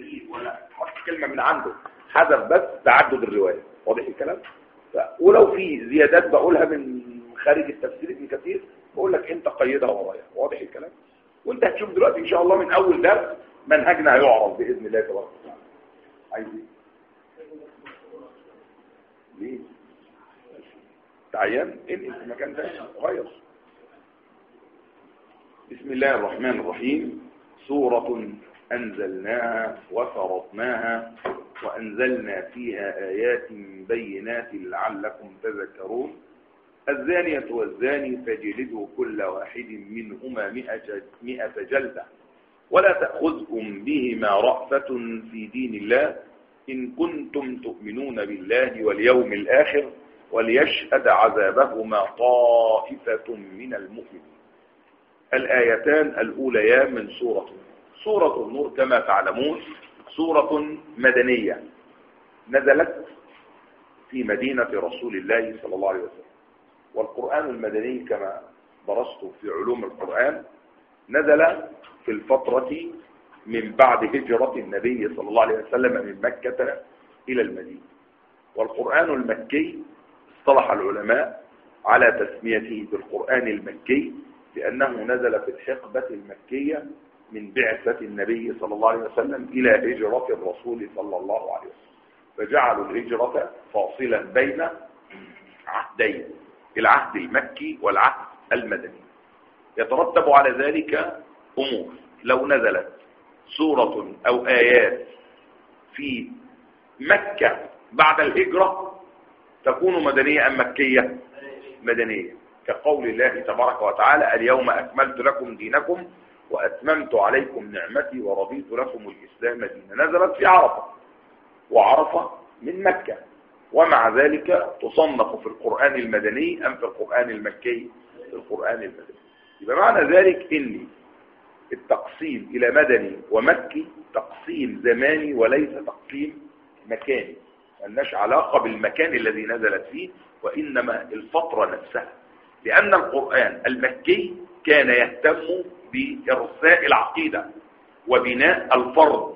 جديد ولا حط كلمة من عنده. حذف بس تعدد الرواية واضح الكلام؟ ولو في زيادات بقولها من خارج التفسير ابن كثير بقول لك انت قيدها ورايا. واضح الكلام؟ وانت هتشوف دلوقتي إن شاء الله من أول درس منهجنا هيعرض بإذن الله تبارك وتعالى. عايز إيه؟ ليه؟ تعين انقل في مكان تاني. غير. بسم الله الرحمن الرحيم. سورة أنزلناها وفرضناها وأنزلنا فيها آيات بينات لعلكم تذكرون. الزانية والزاني فجلدوا كل واحد منهما مئة, جلدة ولا تأخذكم بهما رأفة في دين الله إن كنتم تؤمنون بالله واليوم الآخر وليشهد عذابهما طائفة من المؤمنين. الآيتان الأوليان من سورة سورة النور كما تعلمون سورة مدنية نزلت في مدينة رسول الله صلى الله عليه وسلم. والقرآن المدني كما درست في علوم القرآن نزل في الفترة من بعد هجرة النبي صلى الله عليه وسلم من مكة إلى المدينة. والقرآن المكي اصطلح العلماء على تسميته بالقرآن المكي لأنه نزل في الحقبة المكية من بعثة النبي صلى الله عليه وسلم إلى هجرة الرسول صلى الله عليه وسلم. فجعلوا الهجرة فاصلا بين عهدين العهد المكي والعهد المدني. يترتب على ذلك أمور. لو نزلت سورة أو آيات في مكة بعد الهجرة تكون مدنية أم مكية؟ مدنية. كقول الله تبارك وتعالى اليوم أكملت لكم دينكم وأتممت عليكم نعمتي ورضيت لكم الإسلام دينا نزلت في عرفة. وعرفة من مكة. ومع ذلك تصنف في القرآن المدني أم في القرآن المكي؟ في القرآن المدني. يبقى معنى ذلك إن التقسيم إلى مدني ومكي تقسيم زماني وليس تقسيم مكاني. ملناش علاقة بالمكان الذي نزلت فيه وإنما الفترة نفسها. لأن القرآن المكي كان يهتم بإرساء العقيدة وبناء الفرد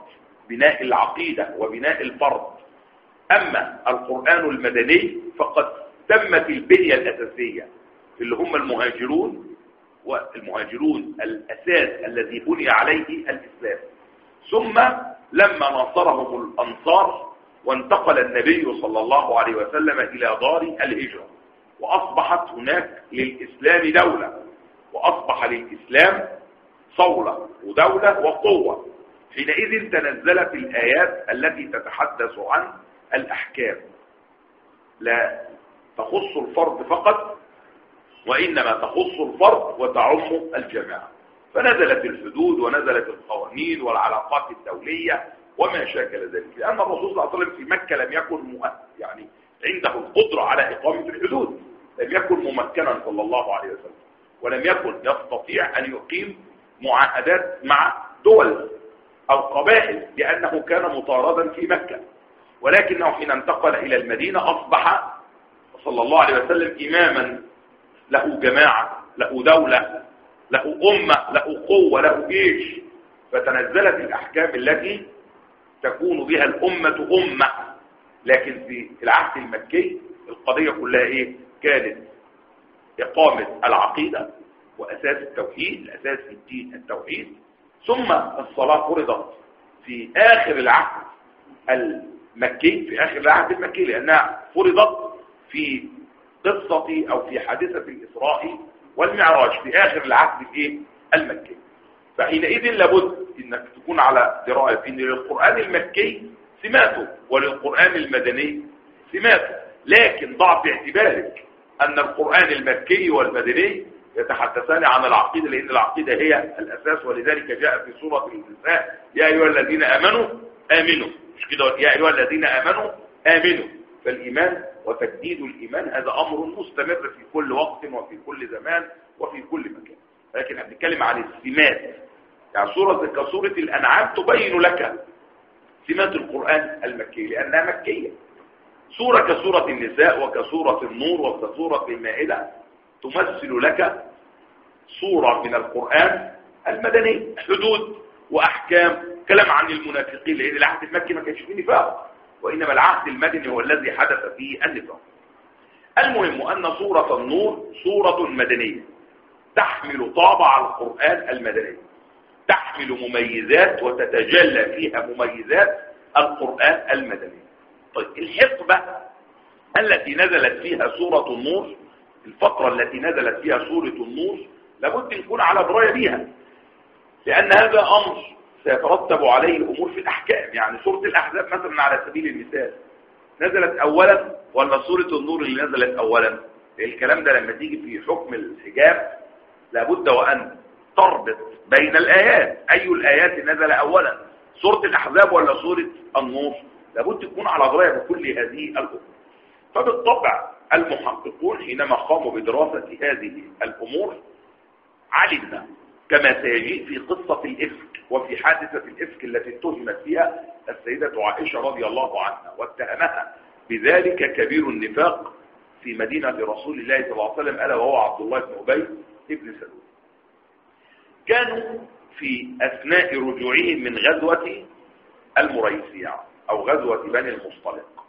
بناء العقيدة وبناء الفرد أما القرآن المدني فقد تمت البنية الأساسية اللي هم المهاجرون والمهاجرون الأساس الذي بني عليه الإسلام. ثم لما نصرهم الأنصار وانتقل النبي صلى الله عليه وسلم إلى دار الهجرة وأصبحت هناك للإسلام دولة وأصبح للإسلام صولة ودولة وقوة. حينئذ تنزلت الآيات التي تتحدث عن الأحكام. لا تخص الفرد فقط وإنما تخص الفرد وتعم الجماعة. فنزلت الحدود ونزلت القوانين والعلاقات الدولية وما شاكل ذلك. لأن الرسول صلى الله عليه وسلم في مكة لم يكن مؤثر يعني عنده القدرة على إقامة الحدود. لم يكن ممكنا صلى الله عليه وسلم ولم يكن يستطيع أن يقيم معاهدات مع دول أو قبائل لأنه كان مطاردا في مكة. ولكنه حين انتقل إلى المدينة أصبح صلى الله عليه وسلم إماما. له جماعة له دولة له أمة له قوة له جيش. فتنزلت الأحكام التي تكون بها الأمة أمة. لكن في العهد المكي القضية كلها إيه؟ كانت إقامة العقيدة. وأساس التوحيد الأساس في الدين التوحيد. ثم الصلاة فرضت في آخر العهد المكي في آخر العهد المكي لأنها فرضت في قصة أو في حادثة الإسراء والمعراج في آخر العهد الإيه؟ المكي. فحينئذ لابد إنك تكون على دراية إن للقرآن المكي سماته وللقرآن المدني سماته. لكن ضع في اعتبارك أن القرآن المكي والمدني يتحدثان عن العقيدة لأن العقيدة هي الأساس ولذلك جاء في سورة النساء يا أيها الذين آمنوا آمنوا. مش كده؟ يا أيها الذين آمنوا آمنوا. فالإيمان وتجديد الإيمان هذا أمر مستمر في كل وقت وفي كل زمان وفي كل مكان. لكن إحنا بنتكلم عن السمات. يعني سورة كسورة الأنعام تبين لك سمات القرآن المكي لأنها مكية. سورة كسورة النساء وكسورة النور وكسورة المائدة تمثل لك صورة من القرآن المدني حدود وأحكام كلام عن المنافقين لأن العهد المكي ما كانش فيه نفاق وإنما العهد المدني هو الذي حدث فيه النفاق. المهم أن سورة النور سورة مدنية تحمل طابع القرآن المدني تحمل مميزات وتتجلى فيها مميزات القرآن المدني. طيب الحقبة التي نزلت فيها سورة النور الفترة التي نزلت فيها سورة النور لابد نكون على دراية بها لأن هذا أمر سيترتب عليه الأمور في الأحكام. يعني سورة الأحزاب مثلا على سبيل المثال نزلت أولا ولا سورة النور اللي نزلت أولا؟ الكلام ده لما تيجي في حكم الحجاب لابد وأن تربط بين الآيات. أي الآيات نزل أولا سورة الأحزاب ولا سورة النور؟ لابد تكون على دراية بكل هذه الأمور. فبالطبع المحققون حينما قاموا بدراسة هذه الأمور علمنا كما سيجيء في قصة الإفك وفي حادثة الإفك التي اتهمت فيها السيدة عائشة رضي الله عنها واتهمها. بذلك كبير النفاق في مدينة رسول الله صلى الله عليه وسلم ألا وهو عبد الله بن أبي ابن سلول. كانوا في أثناء رجوعهم من غزوة المريسيع أو غزوة بني المصطلق.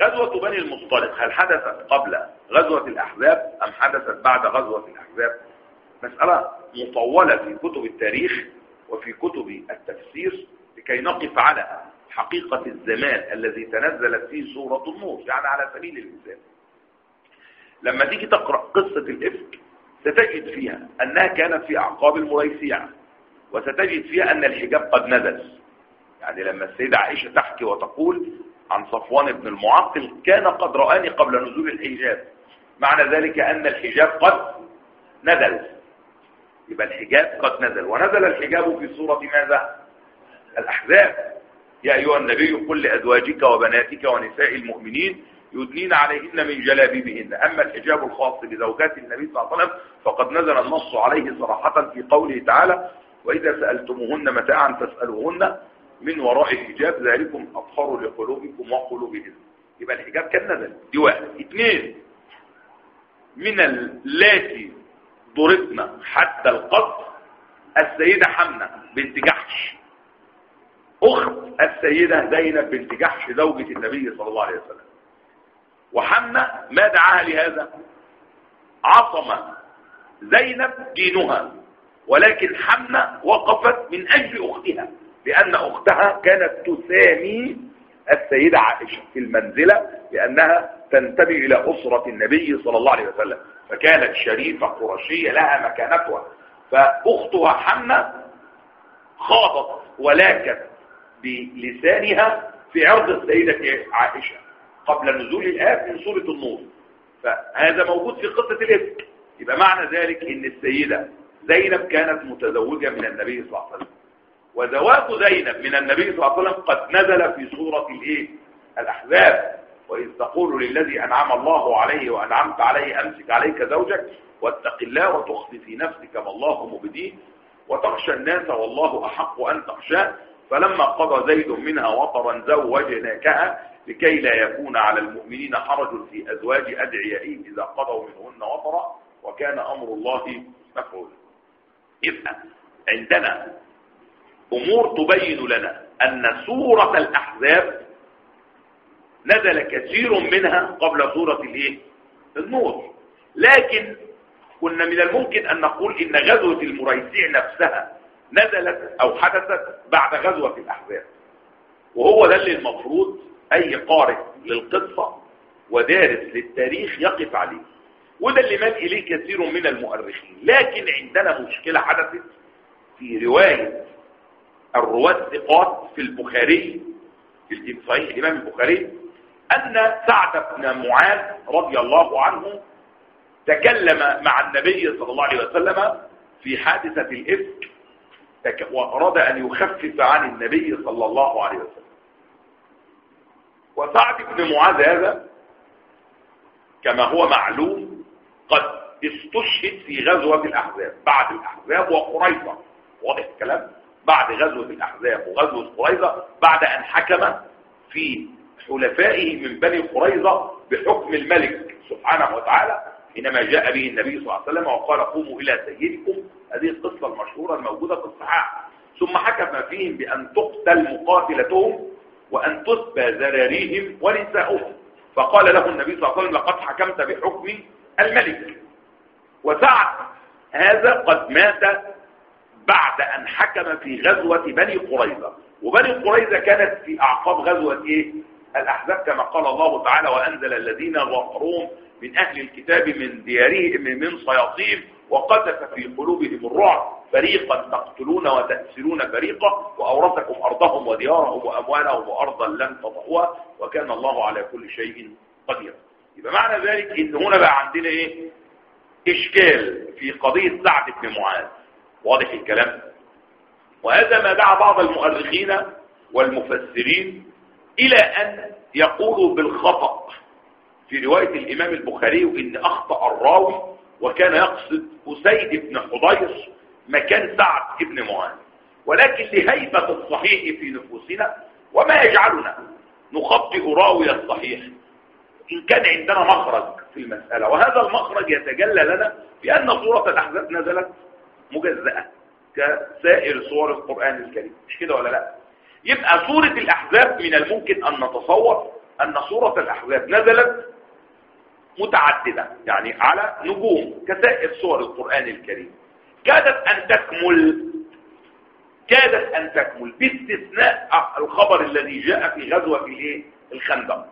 غزوة بني المصطلق هل حدثت قبل غزوة الأحزاب أم حدثت بعد غزوة الأحزاب؟ مسألة مطولة في كتب التاريخ وفي كتب التفسير لكي نقف على حقيقة الزمان الذي تنزلت فيه سورة النور يعني على سبيل المثال. لما تيجي تقرأ قصة الإفك ستجد فيها أنها كانت في أعقاب المريسيع وستجد فيها أن الحجاب قد نزل. يعني لما السيدة عائشة تحكي وتقول عن صفوان بن المعطل كان قد رآني قبل نزول الحجاب. معنى ذلك أن الحجاب قد نزل. يبقى الحجاب قد نزل. ونزل الحجاب في سورة ماذا؟ الأحزاب. يا أيها النبي قل لأزواجك وبناتك ونساء المؤمنين يدنين عليهن من جلابيبهن. أما الحجاب الخاص بزوجات النبي صلى الله عليه وسلم فقد نزل النص عليه صراحة في قوله تعالى وإذا سألتموهن متاعا فاسألوهن من وراء الحجاب ذلكم أطهر لقلوبكم وقلوبهم يبقى الحجاب كان نزل. دي واحد. اثنين من اللاتي ضربنا حتى القتل السيدة حمنة بنت جحش. أخت السيدة زينب بنت جحش زوجة النبي صلى الله عليه وسلم. وحمنة ما دعاها لهذا؟ عصم زينب دينها ولكن حمنة وقفت من أجل أختها لأن أختها كانت تسامي السيدة عائشة في المنزلة لأنها تنتمي إلى أسرة النبي صلى الله عليه وسلم. فكانت شريفة قرشية لها مكانتها. فأختها حمنة خاضت ولاكت بلسانها في عرض السيدة عائشة قبل نزول الآيات من سورة النور. فهذا موجود في قصة الإفك. يبقى معنى ذلك إن السيدة زينب كانت متزوجة من النبي صلى الله عليه وسلم. وزواج زينب من النبي صلى الله عليه وسلم قد نزل في سورة الإيه؟ الأحزاب. وإذ تقول للذي أنعم الله عليه وأنعمت عليه أمسك عليك زوجك واتق الله وتخفي في نفسك ما الله مبديه وتخشى الناس والله أحق أن تخشاه. فلما قضى زيد منها وطرا زوجناكها لكي لا يكون على المؤمنين حرج في أزواج أدعيائهم إذا قضوا منهن وطرا وكان أمر الله مفعولا يبقى عندنا أمور تبين لنا أن سورة الأحزاب نزل كثير منها قبل سورة الإيه؟ النور لكن كنا من الممكن أن نقول إن غزوة المريسيع نفسها نزلت أو حدثت بعد غزوة الأحزاب. وهو ده اللي المفروض أي قارئ للقصة ودارس للتاريخ يقف عليه. وده اللي مال إليه كثير من المؤرخين. لكن عندنا مشكلة حدثت في رواية الرواة الثقات في البخاري في الإمام البخاري أن سعد بن معاذ رضي الله عنه تكلم مع النبي صلى الله عليه وسلم في حادثة الإفك وأراد أن يخفف عن النبي صلى الله عليه وسلم. وسعد بن معاذ هذا كما هو معلوم قد استشهد في غزوة الأحزاب بعد الأحزاب وقريظة. واضح الكلام؟ بعد غزوة الأحزاب وغزوة قريظة بعد أن حكم في حلفائه من بني قريظة بحكم الملك سبحانه وتعالى حينما جاء به النبي صلى الله عليه وسلم وقال قوموا إلى سيدكم. هذه القصة المشهورة الموجودة في الصحاح. ثم حكم فيهم بأن تقتل مقاتلتهم وأن تسبى ذراريهم ونساؤهم. فقال له النبي صلى الله عليه وسلم لقد حكمت بحكم الملك. وسعد هذا قد مات بعد أن حكم في غزوة بني قريظة. وبني قريظة كانت في أعقاب غزوة إيه؟ الأحزاب كما قال الله تعالى وأنزل الذين ظهرهم من أهل الكتاب من ديارهم من صياصيم وقذف في قلوبهم الرعب. فريقا تقتلون وتأسرون فريقا وأورثكم أرضهم وديارهم وأموالهم وأرضا لم تطئوها وكان الله على كل شيء قدير يبقى معنى ذلك إن هنا بقى عندنا إيه؟ إشكال في قضية سعد بن معاذ. واضح الكلام؟ وهذا ما دعا بعض المؤرخين والمفسرين إلى أن يقولوا بالخطأ. في رواية الإمام البخاري إن أخطأ الراوي وكان يقصد أسيد بن حضير مكان سعد بن معاذ. ولكن لهيبة الصحيح في نفوسنا وما يجعلنا نخطئ راوي الصحيح. إن كان عندنا مخرج في المسألة وهذا المخرج يتجلى لنا بأن سورة الأحزاب نزلت مجزأة كسائر سور القرآن الكريم. مش كده ولا لا؟ يبقى سورة الأحزاب من الممكن أن نتصور أن سورة الأحزاب نزلت متعددة يعني على نجوم كسائر سور القرآن الكريم. كادت أن تكمل كادت أن تكمل باستثناء الخبر الذي جاء في غزوة الايه الخندق.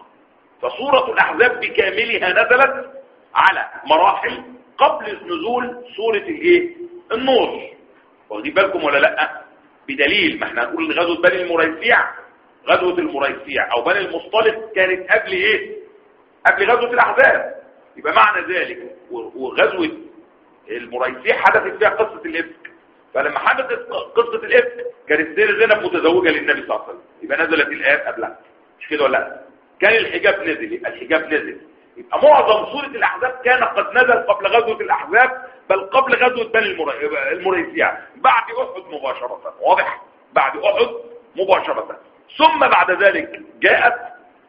فسورة الأحزاب بكاملها نزلت على مراحل قبل نزول سورة الإيه؟ النور. واخدين بالكم ولا لأ؟ بدليل ما إحنا هنقول غزوة بني المريسيع. غزوة المريسيع أو بني المصطلق كانت قبل إيه؟ قبل غزوة الأحزاب. يبقى معنى ذلك وغزوة المريسيع حدثت فيها قصة الإفك. فلما حدثت قصة الإفك كانت سير زينب متزوجة للنبي صلى الله عليه وسلم. يبقى نزلت الآيات قبلها. مش كده ولا لأ؟ كان الحجاب نزل الحجاب نزل. يبقى معظم سورة الأحزاب كان قد نزل قبل غزوة الأحزاب بل قبل غزوة بني المريسيع بعد أحد مباشرة واضح؟ بعد أحد مباشرة. ثم بعد ذلك جاءت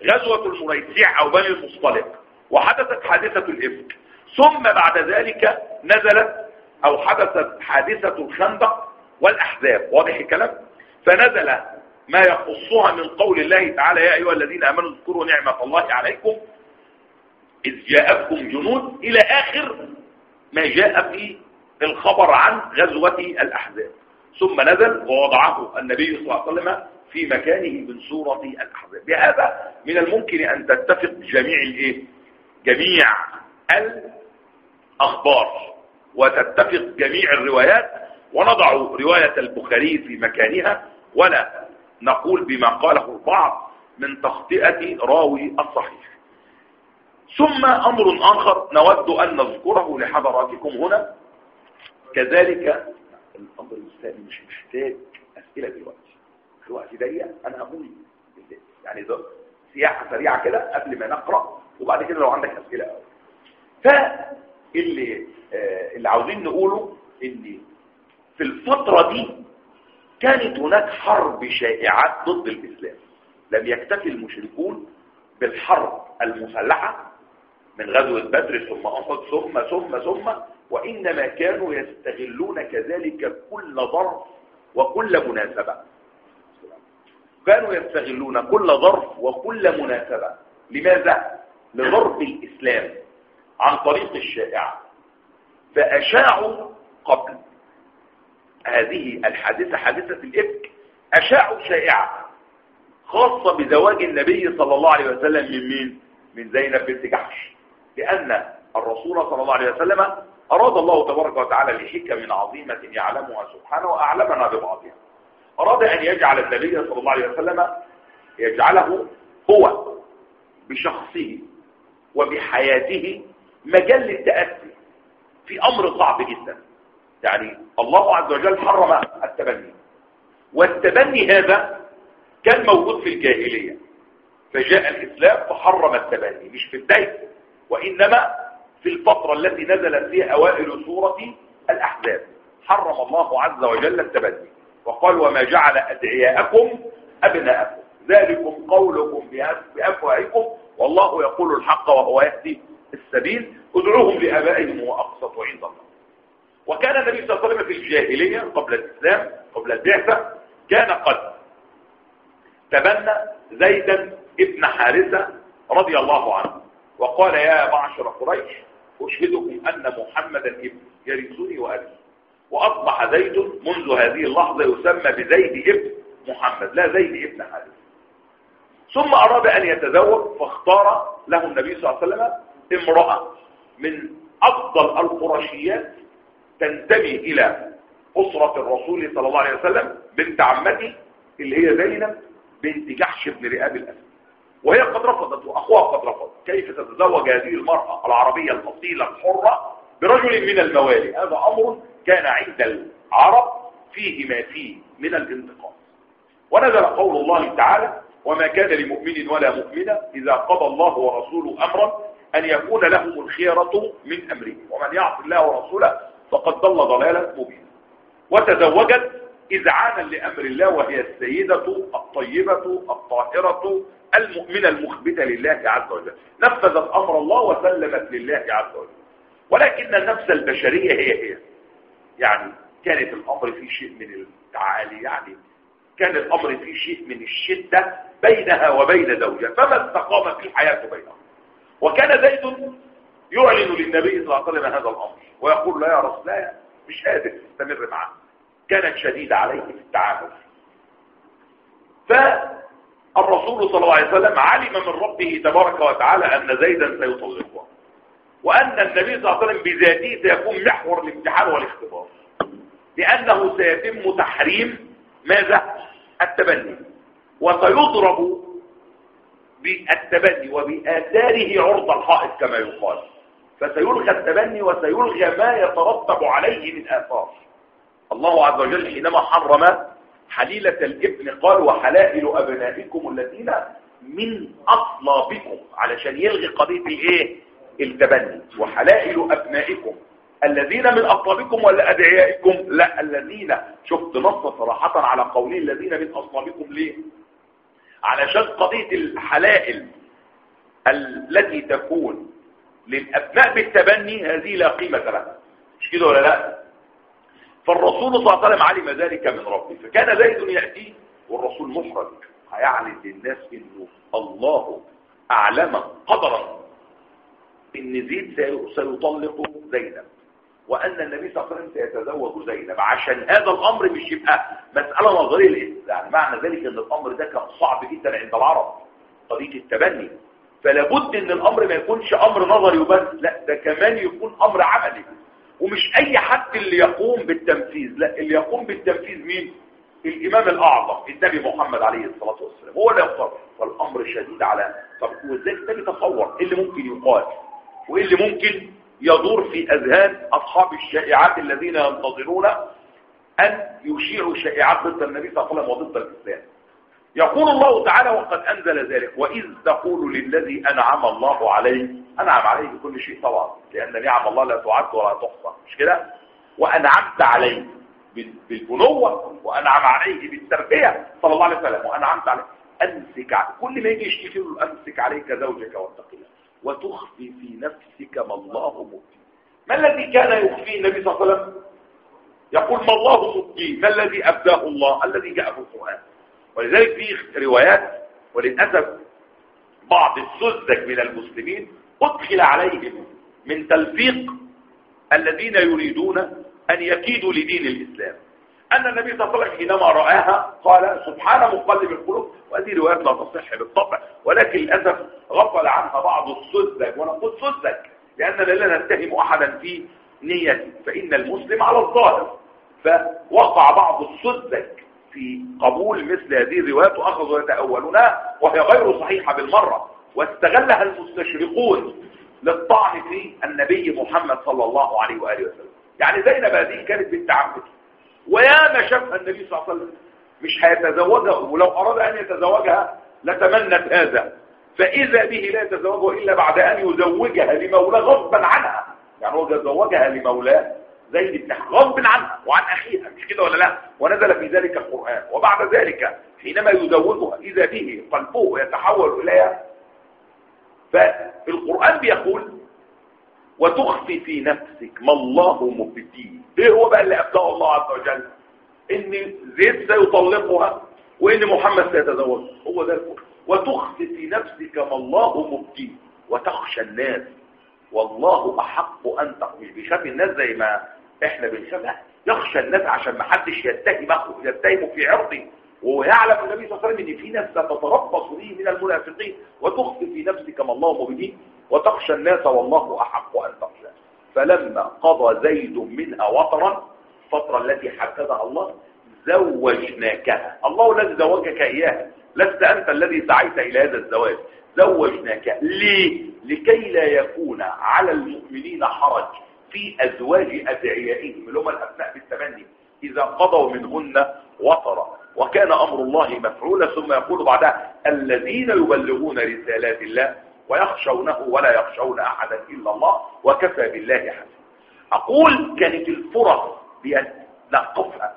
غزوة المريسيع أو بني المصطلق وحدثت حادثة الإفك. ثم بعد ذلك نزلت أو حدثت حادثة الخندق والأحزاب واضح الكلام؟ فنزل ما يخصها من قول الله تعالى يا أيها الذين أمنوا اذكروا نعمة الله عليكم إذ جاءتكم جنود إلى آخر ما جاء في الخبر عن غزوة الأحزاب. ثم نزل ووضعه النبي صلى الله عليه وسلم في مكانه من سورة الأحزاب. بهذا من الممكن أن تتفق جميع الإيه؟ جميع الأخبار وتتفق جميع الروايات ونضع رواية البخاري في مكانها ولا نقول بما قاله البعض من تخطئة راوي الصحيح. ثم أمر آخر نود أن نذكره لحضراتكم هنا. كذلك الأمر المستقبل مش محتاج أسئلة دلوقتي. الوقت ضيق أنا هقول يعني ده سياحة سريعة كده قبل ما نقرأ وبعد كده لو عندك أسئلة. فاللي آه اللي عاوزين نقوله إن في الفترة دي كانت هناك حرب شائعات ضد الإسلام. لم يكتفي المشركون بالحرب المسلحة من غزوة بدر ثم أحد ثم ثم ثم وإنما كانوا يستغلون كذلك كل ظرف وكل مناسبة كانوا يستغلون كل ظرف وكل مناسبة لماذا؟ لضرب الإسلام عن طريق الشائعة فأشاعوا قبل هذه الحادثة حادثة الإفك أشاعوا شائعة خاصة بزواج النبي صلى الله عليه وسلم من مين؟ من زينب بنت جحش لأن الرسول صلى الله عليه وسلم أراد الله تبارك وتعالى لحكم عظيمة يعلمها سبحانه وأعلمنا ببعضها. أراد أن يجعل النبي صلى الله عليه وسلم يجعله هو بشخصه وبحياته مجال للتأسي في أمر صعب جدا. يعني الله عز وجل حرم التبني. والتبني هذا كان موجود في الجاهلية. فجاء الإسلام فحرم التبني مش في البداية وإنما في الفترة التي نزلت فيها أوائل سورة الأحزاب. حرم الله عز وجل التبني وقال وما جعل أدعياءكم أبناءكم. ذلكم قولكم بأفواهكم. والله يقول الحق وهو يهدي السبيل. ادعوهم لآبائهم وأقسط عند الله. وكان النبي صلى الله عليه وسلم في الجاهلية قبل الإسلام قبل البعثة كان قد تبنى زيدا ابن حارثة رضي الله عنه. وقال يا معشر قريش أشهدكم أن محمدا ابن يرثني وأبي وأصبح زيد منذ هذه اللحظة يسمى بزيد ابن محمد لا زيد ابن حارثة ثم أراد أن يتزوج فاختار له النبي صلى الله عليه وسلم امرأة من أفضل القرشيات تنتمي إلى أسرة الرسول صلى الله عليه وسلم بنت عمتي اللي هي زينب بنت جحش بن رئاب الأسد. وهي قد رفضت وأخوها قد رفض كيف تتزوج هذه المرأة العربية الأصيلة الحرة برجل من الموالي؟ هذا أمر كان عند العرب فيه ما فيه من الانتقام. ونزل قول الله تعالى وما كان لمؤمن ولا مؤمنة إذا قضى الله ورسوله أمرا أن يكون لهم الخيرة من أمره. ومن يعص الله ورسوله فقد ضل ضلالا مبينا. وتزوجت إذعانا لأمر الله وهي السيدة الطيبة الطاهرة المؤمنة المخبتة لله عز وجل. نفذت أمر الله وسلمت لله عز وجل. ولكن النفس البشرية هي هي. يعني كانت الأمر في شيء من التعالي يعني كان الأمر في شيء من الشدة بينها وبين زوجها. فما استقامت الحياة بينهم؟ وكان زيد يعلن للنبي صلى الله عليه وسلم هذا الأمر ويقول لا يا رسول الله مش قادر تستمر معه. كانت شديدة عليه في التعامل فالرسول صلى الله عليه وسلم علم من ربه تبارك وتعالى أن زيدا سيطلقها وأن النبي صلى الله عليه وسلم بذاته سيكون محور الامتحان والاختبار لأنه سيتم تحريم ماذا؟ التبني وسيضرب بالتبني وبآثاره عرض الحائط كما يقال فسيلغى التبني وسيلغى ما يترتب عليه من آثار الله عز وجل حينما حرم حليلة الإبن قال وحلائل أبنائكم الذين من أصلابكم علشان يلغي قضية الايه التبني. وحلائل أبنائكم. الذين من أصلابكم ولا أدعيائكم؟ لا الذين. شفت نص صراحة على قولين الذين من أصلابكم ليه؟ علشان قضية الحلائل التي تكون للأبناء بالتبني هذه لا قيمة لها. مش كده ولا لا؟ فالرسول صلى الله عليه وسلم علم ذلك من ربه فكان زيد يأتي والرسول محرج. هيعلن للناس إنه الله أعلم قدرا إن زيد سيطلق زينب وأن النبي صلى الله عليه وسلم سيتزوج زينب. عشان هذا الأمر مش يبقى مسألة نظرية. يعني معنى ذلك إن الأمر ده كان صعب جدا عند العرب قضية التبني. فلابد إن الأمر ما يكونش أمر نظري وبس لا ده كمان يكون أمر عملي. ومش أي حد اللي يقوم بالتنفيذ لا اللي يقوم بالتنفيذ مين؟ الإمام الأعظم النبي محمد عليه الصلاة والسلام هو اللي يقتضي والأمر شديد على طب وإزاي النبي تصور؟ إيه اللي ممكن يقال؟ وإيه اللي ممكن يدور في أذهان أصحاب الشائعات الذين ينتظرون أن يشيعوا شائعات ضد النبي صلى الله عليه وسلم وضد الإسلام؟ يقول الله تعالى وقد أنزل ذلك. وإذ تقول للذي أنعم الله عليه أنعم عليه بكل شيء طبعا لأن نعم الله لا تعد ولا تحصى. مش كده؟ وأنعمت عليه بالبنوة وأنعم عليه بالتربية صلى الله عليه وسلم وأنعمت عليه. أمسك كل ما يجي يشتكي له أمسك عليك زوجك واتق الله. وتخفي في نفسك ما الله مبدي ما الذي كان يخفيه النبي صلى الله عليه وسلم؟ يقول ما الله مبدي ما الذي أبداه الله؟ الذي جاء في القرآن. ولذلك في روايات وللأسف بعض السذج من المسلمين أدخل عليهم من تلفيق الذين يريدون أن يكيدوا لدين الإسلام. أن النبي صلى الله عليه وسلم حينما رآها قال سبحان مقلب القلوب. وهذه روايات لا تصح بالطبع. ولكن للأسف غفل عنها بعض السذج. ونقول سذج لأننا لا نتهم أحدا في نيته. فإن المسلم على الظاهر. فوقع بعض السذج في قبول مثل هذه الروايات. وأخذوا يتأولونها. وهي غير صحيحة بالمرة. واستغلها المستشرقون للطعن في النبي محمد صلى الله عليه وآله وسلم. يعني زينب هذه كانت بنت عمته وياما شافها النبي صلى الله عليه وسلم مش هيتزوجها ولو أراد أن يتزوجها لتمنت هذا. فإذا به لا يتزوجها إلا بعد أن يزوجها لمولاه غصبا عنها. يعني هو يتزوجها لمولاه زيد بن غصب عنها وعن أخيها. مش كده ولا لا؟ ونزل في ذلك القرآن. وبعد ذلك حينما يزوجها إذا به قلبه يتحول إليها فالقرآن بيقول وتخفي في نفسك ما الله مبديه إيه هو بقى اللي أبدأه الله عز وجل؟ إن زيد سيطلقها وإن محمد سيتزوج. هو ده وتخفي في نفسك ما الله مبديه وتخشى الناس. والله أحق أن مش بيخاف الناس زي ما إحنا بنخاف. يخشى الناس عشان ما حدش يتهمه يتهمه في عرضه. ويعلم النبي صلى الله عليه وسلم إن في ناس تتربص به من المنافقين وتخفي في نفسك ما الله مبديه وتخشى الناس والله أحق أن تخشى. فلما قضى زيد منها وطرا الفترة التي حددها الله زوجناكها. الله الذي زوجك إياها. لست أنت الذي سعيت إلى هذا الزواج. زوجناك ليه؟ لكي لا يكون على المؤمنين حرج في أزواج أدعيائهم اللي هم الأبناء بالتمني. إذا قضوا منهن وطرا. وكان أمر الله مفعولا ثم يقول بعدها الذين يبلغون رسالات الله ويخشونه ولا يخشون أحدا إلا الله وكفى بالله حسنا أقول كانت الفرص بيتلقفها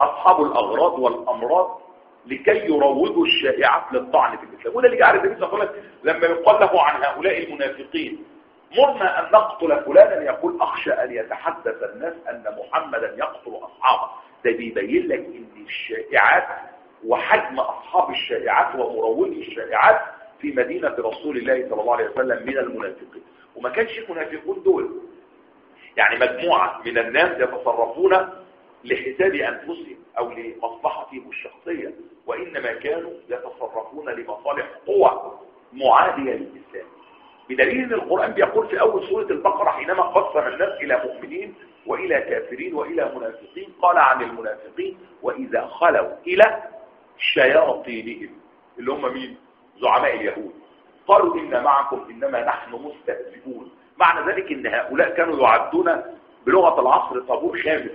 أصحاب الأغراض والأمراض لكي يروجوا الشائعات للطعن في الاسلام وده اللي جعل النبي صلى الله عليه وسلم لما يقال له عن هؤلاء المنافقين مرنا أن نقتل فلانا؟ يقول أخشى أن يتحدث الناس أن محمدا يقتل أصحابه. ده بيبين لك إن الشائعات وحجم أصحاب الشائعات ومروجي الشائعات في مدينة رسول الله صلى الله عليه وسلم من المنافقين. وما كانش المنافقون دول. يعني مجموعة من الناس يتصرفون لحساب أنفسهم أو لمصلحتهم الشخصية وإنما كانوا يتصرفون لمصالح قوى معادية للإسلام. بدليل إن القرآن بيقول في أول سورة البقرة حينما قسم الناس إلى مؤمنين وإلى كافرين وإلى منافقين. قال عن المنافقين وإذا خلوا إلى شياطينهم. اللي هم مين؟ زعماء اليهود. قالوا إن معكم إنما نحن مستهزئون. معنى ذلك إن هؤلاء كانوا يعدون بلغة العصر طابور خامس.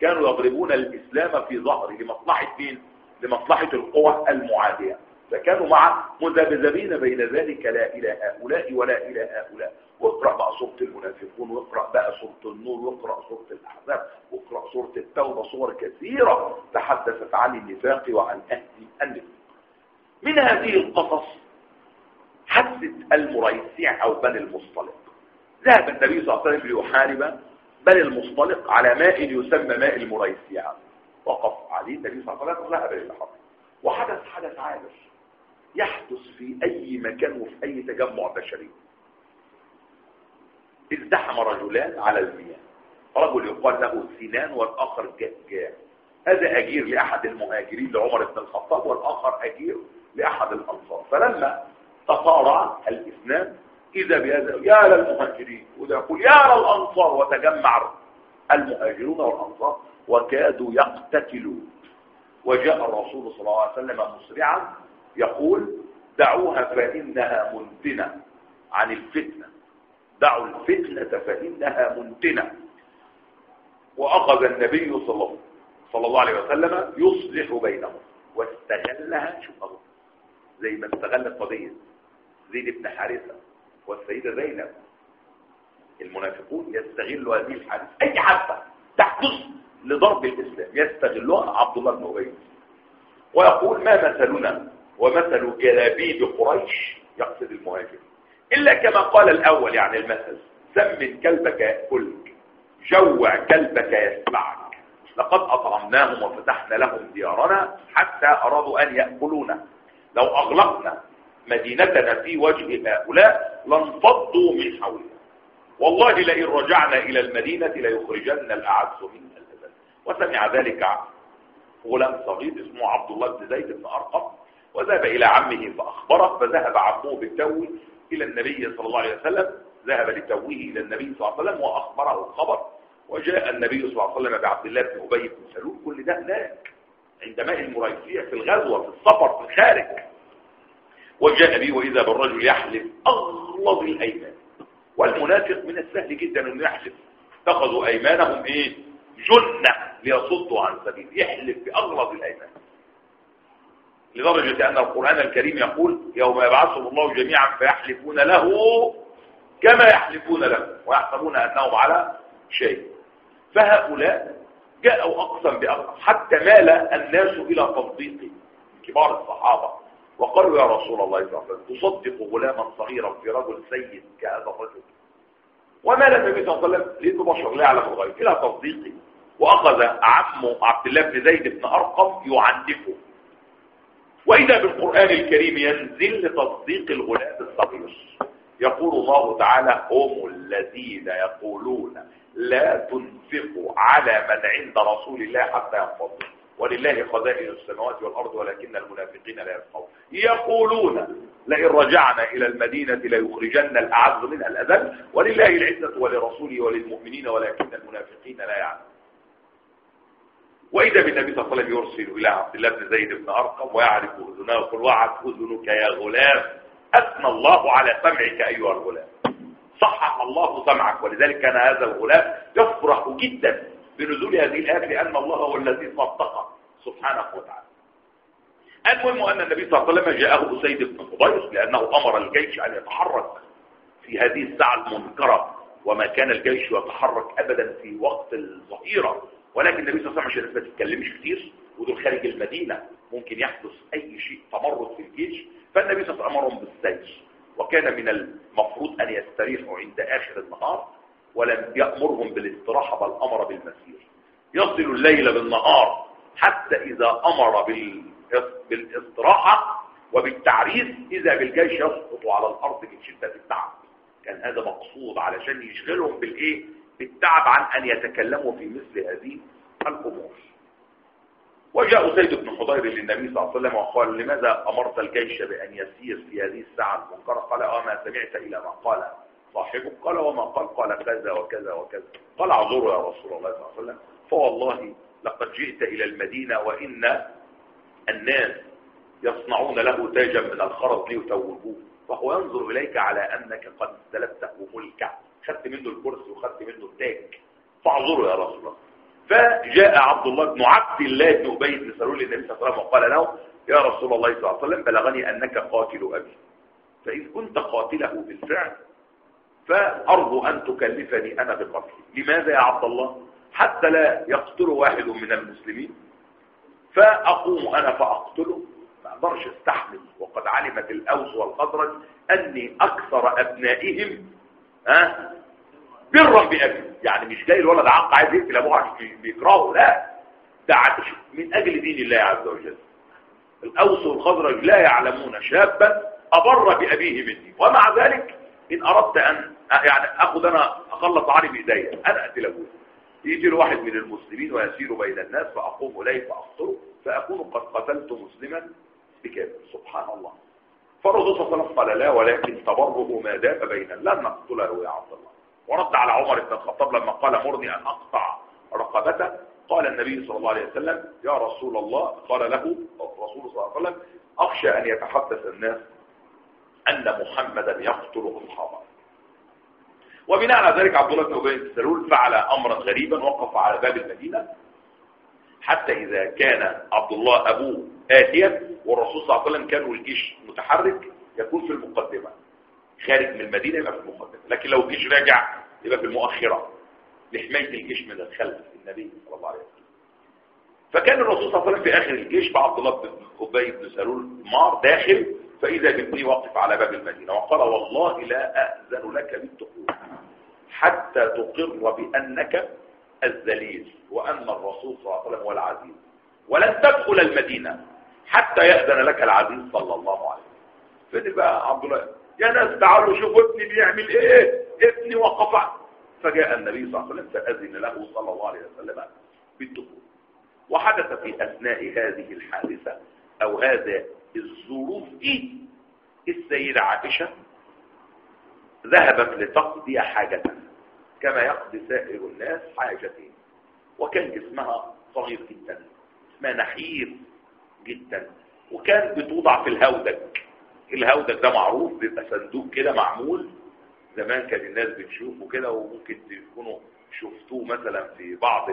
كانوا يضربون الإسلام في ظهره لمصلحة مين؟ لمصلحة القوى المعادية. فكانوا مع مذبذبين بين ذلك لا إلى هؤلاء ولا إلى هؤلاء. واقرأ بقى سورة المنافقون واقرأ بقى سورة النور واقرأ سورة الأحزاب واقرأ سورة التوبة صور كثيرة تحدثت عن النفاق وعن أهل النفاق من هذه القصص حدث المريسيع أو بني المصطلق. ذهب النبي صلى الله عليه وسلم ليحارب بني المصطلق على ماء يسمى ماء المريسيع وقف عليه النبي صلى الله عليه وسلم ذهب إلى الحرب. وحدث حدث عابر يحدث في أي مكان وفي أي تجمع بشري. ازدحم رجلان على المياه. رجل يقال له سنان والآخر ججان هذا أجير لأحد المهاجرين لعمر بن الخطاب والآخر أجير لأحد الأنصار. فلما تقارع الاثنان إذا بهذا يا للمهاجرين وده يقول يا للأنصار وتجمع المهاجرون والأنصار وكادوا يقتتلوا. وجاء الرسول صلى الله عليه وسلم مسرعا يقول دعوها فإنها منتنة عن الفتنة. دعوا الفتنة فإنها منتنة. وأخذ النبي صلى الله عليه وسلم يصلح بينهم واستغلها. شوف أهو زي ما استغل قضية زيد بن حارثة والسيدة زينب. المنافقون يستغلوا هذه الحادثة. أي حادثة تحدث لضرب الإسلام يستغلها عبد الله بن أبي. ويقول ما مثلنا؟ ومثل جلابيب قريش يقصد المهاجر إلا كما قال الأول يعني المثل سمن كلبك يأكلك جوع كلبك يتبعك لقد أطعمناهم وفتحنا لهم ديارنا حتى أرادوا أن يأكلونا. لو أغلقنا مدينتنا في وجه هؤلاء لانفضوا من حولنا. والله لئن رجعنا إلى المدينة ليخرجن الأعز منها الأذل. وسمع ذلك غلام صغير اسمه عبد الله بن زيد بن أرقم وذهب إلى عمه فأخبره فذهب عمه بالتو إلى النبي صلى الله عليه وسلم ذهب لتوه إلى النبي صلى الله عليه وسلم وأخبره الخبر وجاء النبي صلى الله عليه وسلم بعبد الله بن أبي بن سلول. كل ده هناك عند ماء المريسيع في الغزوة في السفر في الخارج وجاء به وإذا بالرجل يحلف أغلظ الأيمان. والمنافق من السهل جدا أنه يحلف. اتخذوا أيمانهم إيه؟ جنة ليصدوا عن سبيل. يحلف بأغلظ الأيمان. لدرجة أن القرآن الكريم يقول يوم يبعثهم الله جميعا فيحلفون له كما يحلفون له ويحسبون أنهم على شيء. فهؤلاء جاءوا أقسم بأقسم حتى مال الناس إلى تصديق كبار الصحابة. وقالوا يا رسول الله صلى الله عليه وسلم تصدق غلاما صغيرا في رجل سيد كهذا الرجل. ومال النبي صلى الله عليه وسلم لأنه بشر لا يعلم الغيب. إلى تصديقه وأخذ عمه عبد الله بن زيد بن أرقم يعنفه. وإذا بالقرآن الكريم ينزل لتصديق الغلام الصغير. يقول الله تعالى هم الذين يقولون لا تنفقوا على من عند رسول الله حتى ينفضوا. ولله خزائن السماوات والأرض ولكن المنافقين لا يفقهون. يقولون لئن رجعنا إلى المدينة ليخرجن الأعز منها الأذل. ولله العزة ولرسوله وللمؤمنين ولكن المنافقين لا يعلمون. وإذا بالنبي صلى الله عليه وسلم يرسل إلى عبد الله بن زيد بن أرقم ويعرف أذنه ويقول وعد أذنك يا غلام. أثنى الله على سمعك أيها الغلام. صحح الله سمعك ولذلك كان هذا الغلام يفرح جدا بنزول هذه الآية لأن الله هو الذي صدق سبحانه وتعالى. المهم أن النبي صلى الله عليه وسلم جاءه أسيد بن حضير لأنه أمر الجيش أن يتحرك في هذه الساعة المنكرة وما كان الجيش يتحرك أبدا في وقت الظهيرة. ولكن النبي صلى الله عليه وسلم عشان ما تتكلمش كتير ودول خارج المدينة ممكن يحدث أي شيء تمرد في الجيش فالنبي صلى الله عليه وسلم أمرهم بالسير وكان من المفروض أن يستريحوا عند آخر النهار ولم يأمرهم بالاستراحة بل أمر بالمسير. يصل الليل بالنهار حتى إذا أمر بالاستراحة وبالتعريس إذا بالجيش يسقط على الأرض من شدة التعب. كان هذا مقصود علشان يشغلهم بالإيه؟ بالتعب عن أن يتكلموا في مثل هذه الأمور. وجاء سيد بن حضير للنبي صلى الله عليه وسلم وقال لماذا أمرت الجيش بأن يسير في هذه الساعة المنكرة؟ قال أما سمعت إلى ما قال صاحبك قال وما قال؟ قال كذا وكذا وكذا. قال اعذروا يا رسول الله صلى الله عليه وسلم. فوالله لقد جئت إلى المدينة وإن الناس يصنعون له تاجا من الخرط ليتوجوه فهو ينظر إليك على أنك قد استلبته ملكا. خدت منه الكرسي وخدت منه التاج. فاعذروا يا رسول الله. فجاء عبد الله بن عبد الله بن أبي بن سلول للنبي صلى الله عليه وسلم وقال له يا رسول الله صلى الله عليه وسلم بلغني أنك قاتل أبي. فإن كنت قاتله بالفعل فأرجو أن تكلفني أنا بقتله لماذا يا عبد الله؟ حتى لا يقتل واحد من المسلمين. فأقوم أنا فأقتله. ما أقدرش أستحمل. وقد علمت الأوس والخضرج أني أكثر أبنائهم ها؟ برا بأبي يعني مش جاي الولد عق عايز يقتل أبوه عشان بيكرهه لا. ده من أجل دين الله عز وجل. الأوس والخضرج لا يعلمون شابا أبر بأبيه مني. ومع ذلك إن أردت أن يعني أخذ أنا أخلص عني بإيديا أنا أقتل أبوه يجي واحد من المسلمين ويسير بين الناس فأقوم إليه فأقتله فأكون قد قتلت مسلما بكذا سبحان الله. فالرسول صلى الله عليه وسلم قال لا ولكن تبره ما دام بيننا لن نقتله يا عبد الله. ورد على عمر بن الخطاب لما قال مرني أن أقطع رقبته قال النبي صلى الله عليه وسلم يا رسول الله قال له الرسول صلى الله عليه وسلم أخشى أن يتحدث الناس أن محمدا يقتل أصحابه. وبناء على ذلك عبد الله بن أبي بن سلول فعل أمرا غريبا وقف على باب المدينة حتى إذا كان عبد الله أبوه آتيا والرسول صلى الله عليه وسلم كان والجيش متحرك يكون في المقدمة. خارج من المدينة يبقى في المقدمة. لكن لو الجيش راجع يبقى في المؤخرة. لحماية الجيش من الخلف النبي صلى الله عليه وسلم. فكان الرسول صلى الله عليه وسلم في آخر الجيش بعبد الله بن أبي بن سلول مار داخل. فإذا بابني واقف على باب المدينة. وقال والله لا أأذن لك بالدخول. حتى تقر بأنك الذليل. وأن الرسول صلى الله عليه وسلم هو العزيز. ولن تدخل المدينة. حتى يأذن لك العزيز صلى الله عليه وسلم. فدي بقى عبد الله يا ناس تعالوا شوفوا ابني بيعمل إيه ابني وقف. فجاء النبي صلى الله عليه وسلم فأذن له صلى الله عليه وسلم بالدخول. وحدث في أثناء هذه الحادثة أو هذا الظروف دي السيدة عائشة ذهبت لتقضي حاجتها كما يقضي سائر الناس حاجتين وكان جسمها صغير جدا اسمها نحير. جدا. وكان بتوضع في الهودج الهودج ده معروف بيبقى صندوق كده معمول. زمان كان الناس بتشوفه كده وممكن تكونوا شفتوه مثلا في بعض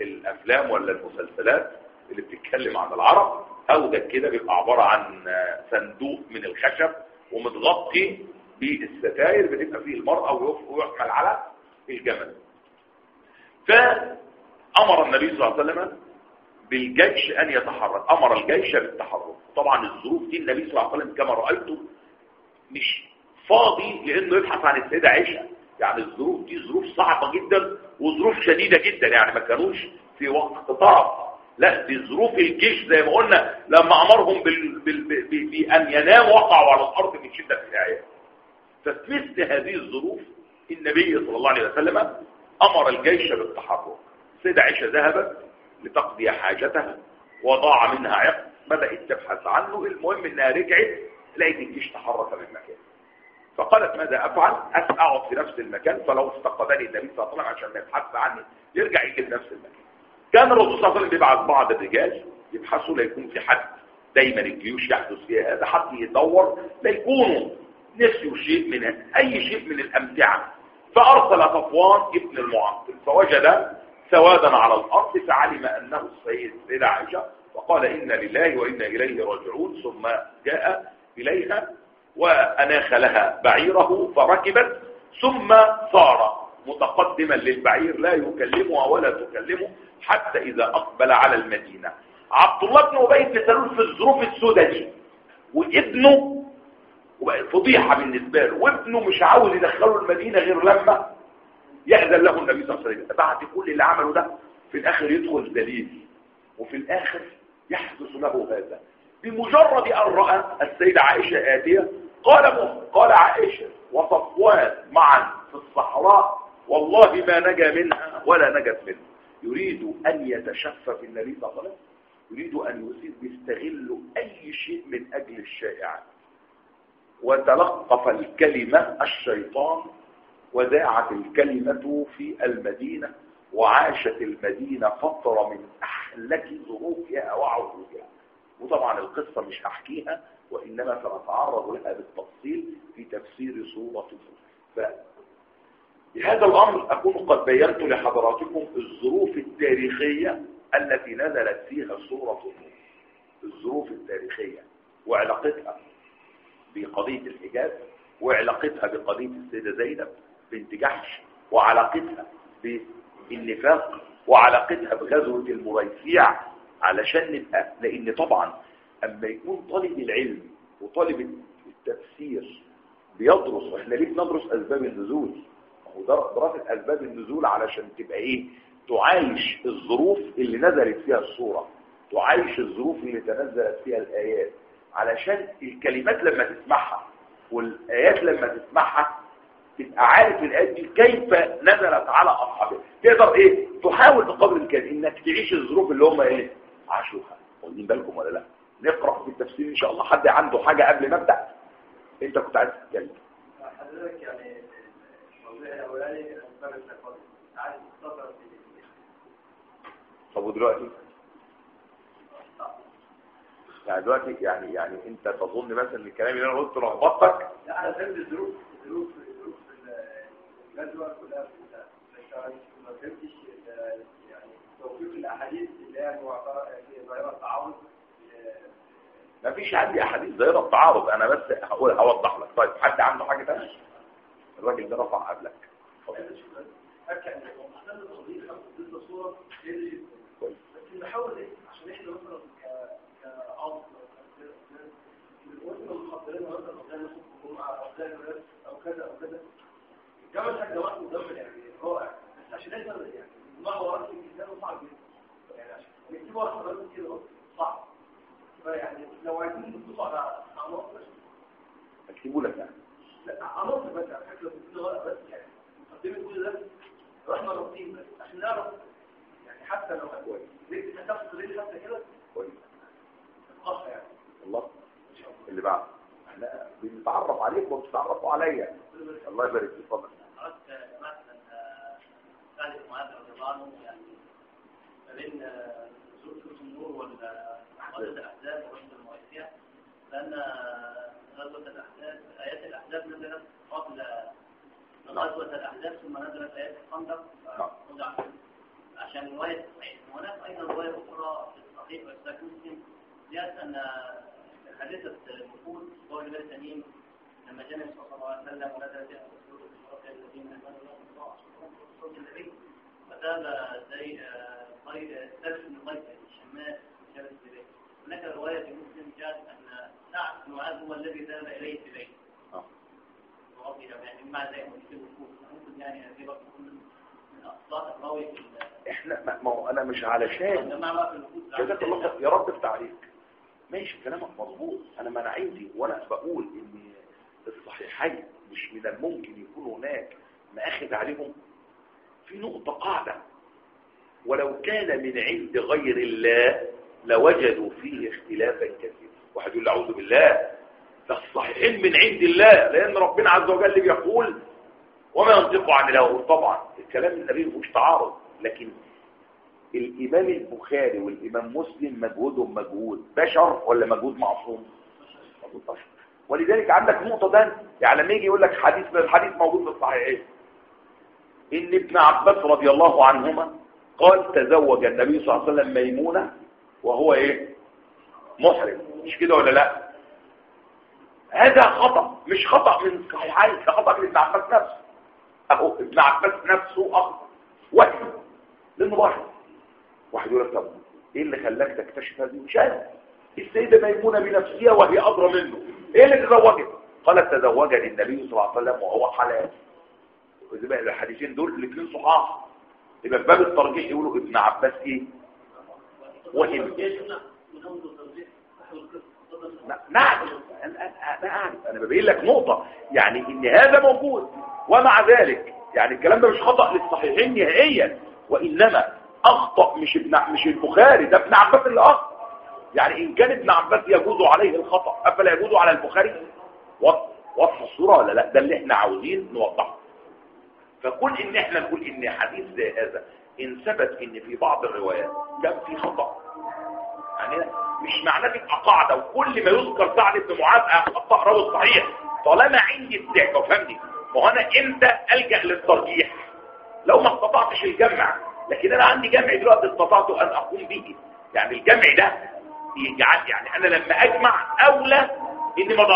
الأفلام ولا المسلسلات اللي بتتكلم عن العرب. هودج كده بيبقى عبارة عن صندوق من الخشب ومتغطي بالستاير بتبقى فيه المرأة ويحمل على الجمل. فأمر النبي صلى الله عليه وسلم بالجيش أن يتحرك. أمر الجيش بالتحرك. طبعا الظروف دي النبي صلى الله عليه وسلم كما رأيته مش فاضي لأنه يبحث عن السيدة عائشة. يعني الظروف دي ظروف صعبة جدا وظروف شديدة جدا. يعني ما كانوش في وقت طرف. لا دي ظروف الجيش زي ما قلنا لما أمرهم بال... بال... بأن يناموا وقعوا على الأرض من شدة العيال ففي مثل هذه الظروف النبي صلى الله عليه وسلم أمر الجيش بالتحرك. سيدة عائشة ذهبت لتقضي حاجتها وضاع منها عقد بدأت تبحث عنه. المهم إنها رجعت لقيت الجيش تحرك من مكان فقالت ماذا أفعل؟ اقعد في نفس المكان. فلو استقبلني النبي صلى الله عليه وسلم عشان يبحث عني يرجع يجي في نفس المكان. كان الرسول صلى الله عليه وسلم بيبعث بعض الرجال يبحثوا لا يكون في حد دايما الجيوش يحدث فيها هذا حد يدور لا يكونوا نسيوا شيء من أي شيء من الأمتعة. فأرسل صفوان ابن المعطل فوجد سوادا على الأرض فعلم أنه السيد سيدة عائشه وقال إنا لله وإنا إليه راجعون ثم جاء إليها وأناخ لها بعيره فركبت ثم صار متقدما للبعير لا يكلمها ولا تكلمه حتى إذا أقبل على المدينة. عبد الله بن أبي بن في الظروف السوداء دي وابنه فضيحة بالنسبة له وابنه مش عاوز يدخله المدينة غير لما يأذن له النبي صلى الله عليه وسلم. بعد كل اللي عمله ده في الآخر يدخل دليل وفي الآخر يحدث له هذا. بمجرد أن رأى السيدة عائشة آتية قال قال عائشة وصفوان معا في الصحراء والله ما نجا منها ولا نجت منه. يريد أن يتشفى النبي صلى الله عليه وسلم. يريد أن يصيب يستغل أي شيء من أجل الشائعات وتلقف الكلمة الشيطان وذاعت الكلمة في المدينة وعاشت المدينة فترة من أحلك ظروفها وعروجها وطبعا القصة مش هحكيها وإنما سنتعرض لها بالتفصيل في تفسير سورة ف بهذا الأمر أكون قد بينت لحضراتكم الظروف التاريخية التي نزلت فيها سورة النور. الظروف التاريخية. وعلاقتها بقضية الحجاز وعلاقتها بقضية السيدة زينب بنت وعلاقتها بالنفاق وعلاقتها بغزوة المريسيع علشان نبقى لأن طبعا أما يكون طالب العلم وطالب التفسير بيدرس وإحنا ليه بندرس أسباب النزول؟ دراسة أسباب النزول علشان تبقى إيه؟ تعايش الظروف اللي نزلت فيها الصورة تعايش الظروف اللي تنزلت فيها الآيات علشان الكلمات لما تسمعها والآيات لما تسمعها تبقى عارف الآيات دي كيف نزلت على أصحابها؟ تقدر إيه؟ تحاول بقدر الإمكان إنك تعيش الظروف اللي هم إيه؟ عاشوها. واخدين بالكم ولا لا؟ نقرأ في التفسير إن شاء الله. حد عنده حاجة قبل ما أبدأ؟ أنت كنت عايز تتكلم. حضرتك يعني الموضوع الأولاني اسباب التفاضل عايز تفضل طب ودلوقتي؟ يعني دلوقتي يعني يعني أنت تظن مثلا الكلام اللي أنا قلته لخبطتك؟ لا أنا فهمت الظروف الظروف كلها ما يعني ما فيش عندي أحاديث ظاهره التعارض. أنا بس هقول هوضح لك. طيب حد عنده حاجة ثانية الراجل ده رفع قبلك. بس نحاول عشان إحنا مثلا كعصر وإحنا محضرين مثلا أو كذا أو كذا قدام يعني. رائع بس عشان نقدر يعني. صعب جدا. يعني عشان كده صعب. فيعني لو عايزين نبصوا على عناصر اكتبوا لك يعني. لا عناصر بس. على فكره بس يعني. مقدمه كل ده؟ بس. عشان نعرف يعني حتى لو كويس. ليه هتاخد ريل حتى كده؟ كويس. تتقصى يعني. الله. اللي بعد إحنا بنتعرف عليك وبتتعرفوا عليا. الله يبارك فيك. اتفضل أردت مثلا ثالث معاذ رضي الله عنه يعني ما بين سورة النور وغزوة الأحزاب وغزوة المؤسية لأن غزوة الأحزاب آيات الأحزاب نزلت قبل غزوة الأحزاب ثم نزلت آيات الخندق عشان رواية صحيح هناك أيضا رواية أخرى في الصحيح وإسلام مسلم جاءت أن حادثة الوفود قول تميم لما جاء النبي صلى الله عليه وسلم ونزل الذين امنوا الله صوت النبي فذهب زي طيب سلف بن طيب الشماء جالس في بيته هناك رواية في مسلم جاءت أن سعد بن معاذ هو الذي ذهب إليه في بيته. مع زي ما قلت الوقوف ممكن يعني دي برضه من اصلات الراوي في إحنا ما هو أنا مش علشان جزاك الله يا رب افتح عليك ماشي كلامك مظبوط. أنا ما أنا عندي وأنا بقول إن الصحيحين مش من الممكن يكون هناك مآخذ عليهم. في نقطة قاعدة. ولو كان من عند غير الله لوجدوا فيه اختلافا كثيرا. واحد يقول أعوذ بالله. ده الصحيحين من عند الله لأن ربنا عز وجل بيقول وما ينطق عن الهوى طبعا الكلام النبي مش تعارض لكن الإمام البخاري والإمام مسلم مجهودهم مجهود بشر ولا مجهود معصوم؟ مجهود بشر. ولذلك عندك نقطة ده يعني لما يجي يقول لك حديث الحديث موجود في الصحيحين. إن ابن عباس رضي الله عنهما قال تزوج النبي صلى الله عليه وسلم ميمونة وهو إيه؟ محرم. مش كده ولا لا؟ هذا خطأ. مش خطأ من صحيحين ده خطأ من ابن عباس نفسه. أهو ابن عباس نفسه أخطأ. وهم لأنه واحد. واحد يقول لك طب إيه اللي خلاك تكتشف هذه المشاهد السيدة ميمونة بنفسها وهي ادرى منه. إيه اللي تزوجت؟ قالت تزوجني النبي صلى الله عليه وسلم وهو حلال. الحديثين دول الاثنين صحاح. يبقى باب الترجيح يقولوا ابن عباس إيه؟ وهم. نعم أنا اعرف أنا ببين لك نقطة. يعني إن هذا موجود ومع ذلك يعني الكلام ده مش خطأ للصحيحين نهائيا وإنما أخطأ مش ابن مش البخاري ده ابن عباس اللي أخطأ. يعني إن كان ابن عباس يجوز عليه الخطأ أفلا يجوز على البخاري؟ وضح الصورة ولا لا؟ ده اللي إحنا عاوزين نوضحه. فكون إن إحنا نقول إن حديث زي هذا إن ثبت إن في بعض الروايات كان في خطأ. يعني مش معناه تبقى قاعدة وكل ما يذكر سعد بن معاذ أخطأ راوي الصحيح طالما عندي الدعوه فهمني ما هو أنا إمتى ألجأ للترجيح؟ لو ما استطعتش الجمع. لكن أنا عندي جمع دلوقتي استطعت أن أقوم به. يعني الجمع ده يجعل يعني أنا لما أجمع أولى ان ما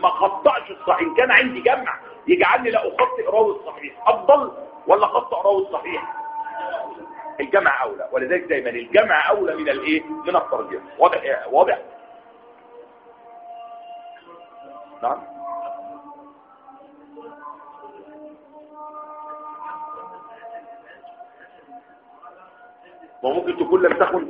ما- خطأش الصحيح. كان عندي جمع. يجعلني لا أخطئ راوي الصحيح أفضل ولا اخطئ راوي الصحيح الجمع أولى. ولذلك دايما الجمع أولى من الإيه؟ من الترجمه واضح إيه؟ واضح؟ نعم. وممكن تكون لم تكن